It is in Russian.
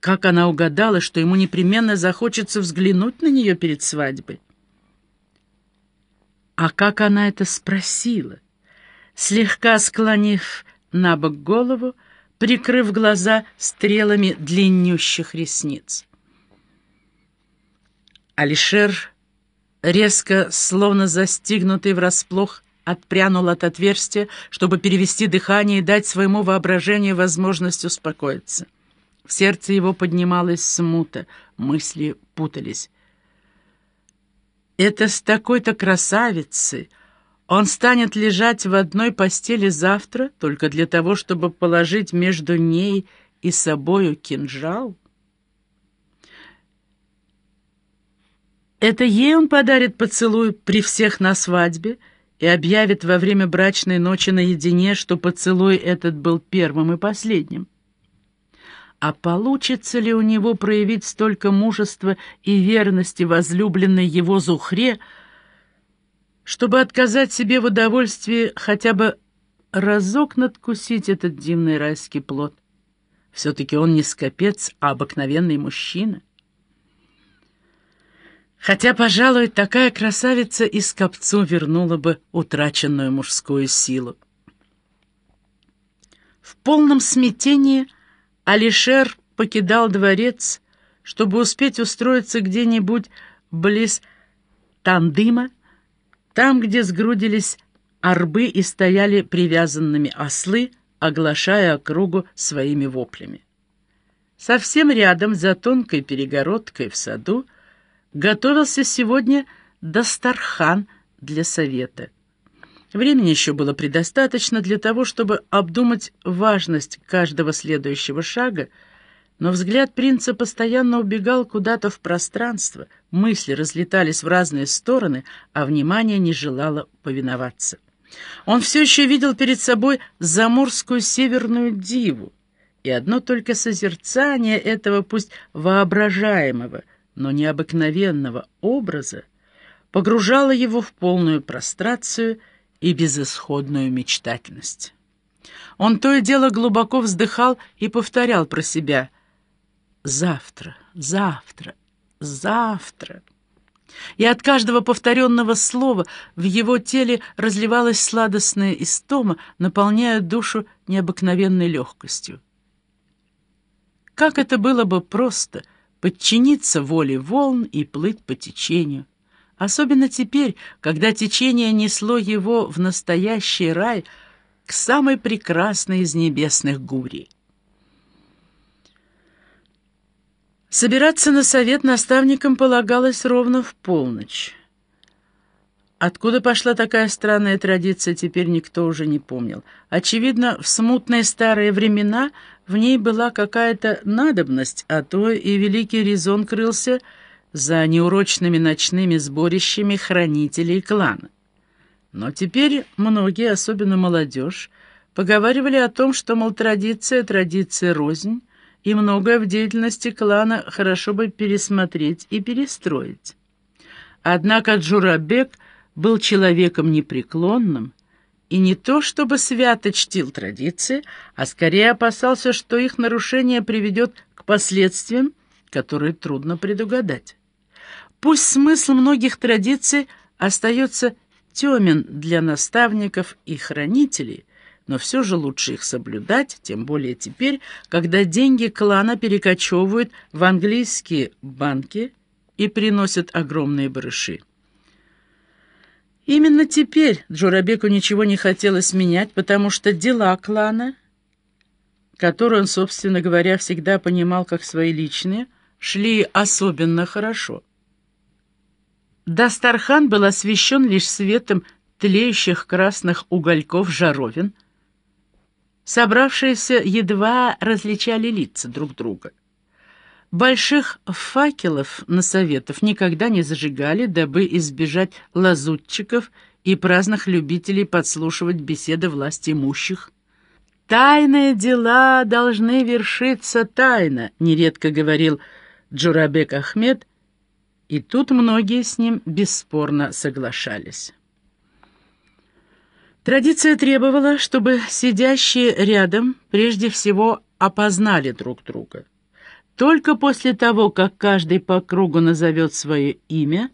Как она угадала, что ему непременно захочется взглянуть на нее перед свадьбой? А как она это спросила? Слегка склонив на бок голову, прикрыв глаза стрелами длиннющих ресниц. Алишер, резко, словно застигнутый врасплох, отпрянул от отверстия, чтобы перевести дыхание и дать своему воображению возможность успокоиться. В сердце его поднималась смута, мысли путались. «Это с такой-то красавицей!» Он станет лежать в одной постели завтра только для того, чтобы положить между ней и собою кинжал? Это ей он подарит поцелуй при всех на свадьбе и объявит во время брачной ночи наедине, что поцелуй этот был первым и последним. А получится ли у него проявить столько мужества и верности возлюбленной его Зухре, чтобы отказать себе в удовольствии хотя бы разок надкусить этот дивный райский плод? Все-таки он не скопец, а обыкновенный мужчина. Хотя, пожалуй, такая красавица и скопцу вернула бы утраченную мужскую силу. В полном смятении Алишер покидал дворец, чтобы успеть устроиться где-нибудь близ Тандыма, там, где сгрудились арбы и стояли привязанными ослы, оглашая округу своими воплями. Совсем рядом, за тонкой перегородкой в саду, готовился сегодня Дастархан для совета. Времени еще было предостаточно для того, чтобы обдумать важность каждого следующего шага, но взгляд принца постоянно убегал куда-то в пространство, мысли разлетались в разные стороны, а внимание не желало повиноваться. Он все еще видел перед собой заморскую северную диву, и одно только созерцание этого, пусть воображаемого, но необыкновенного образа погружало его в полную прострацию и безысходную мечтательность. Он то и дело глубоко вздыхал и повторял про себя «Завтра, завтра, завтра». И от каждого повторенного слова в его теле разливалась сладостная истома, наполняя душу необыкновенной легкостью. Как это было бы просто — подчиниться воле волн и плыть по течению. Особенно теперь, когда течение несло его в настоящий рай к самой прекрасной из небесных гурий. Собираться на совет наставникам полагалось ровно в полночь. Откуда пошла такая странная традиция, теперь никто уже не помнил. Очевидно, в смутные старые времена в ней была какая-то надобность, а то и великий резон крылся за неурочными ночными сборищами хранителей клана. Но теперь многие, особенно молодежь, поговаривали о том, что, мол, традиция — традиция рознь, и многое в деятельности клана хорошо бы пересмотреть и перестроить. Однако Джурабек — был человеком непреклонным и не то чтобы свято чтил традиции, а скорее опасался, что их нарушение приведет к последствиям, которые трудно предугадать. Пусть смысл многих традиций остается темен для наставников и хранителей, но все же лучше их соблюдать, тем более теперь, когда деньги клана перекочевывают в английские банки и приносят огромные барыши. Именно теперь Джурабеку ничего не хотелось менять, потому что дела клана, которые он, собственно говоря, всегда понимал как свои личные, шли особенно хорошо. Дастархан был освещен лишь светом тлеющих красных угольков жаровин. Собравшиеся едва различали лица друг друга. Больших факелов на советах никогда не зажигали, дабы избежать лазутчиков и праздных любителей подслушивать беседы власти имущих. «Тайные дела должны вершиться тайно», — нередко говорил Джурабек Ахмед, и тут многие с ним бесспорно соглашались. Традиция требовала, чтобы сидящие рядом прежде всего опознали друг друга. Только после того, как каждый по кругу назовет свое имя,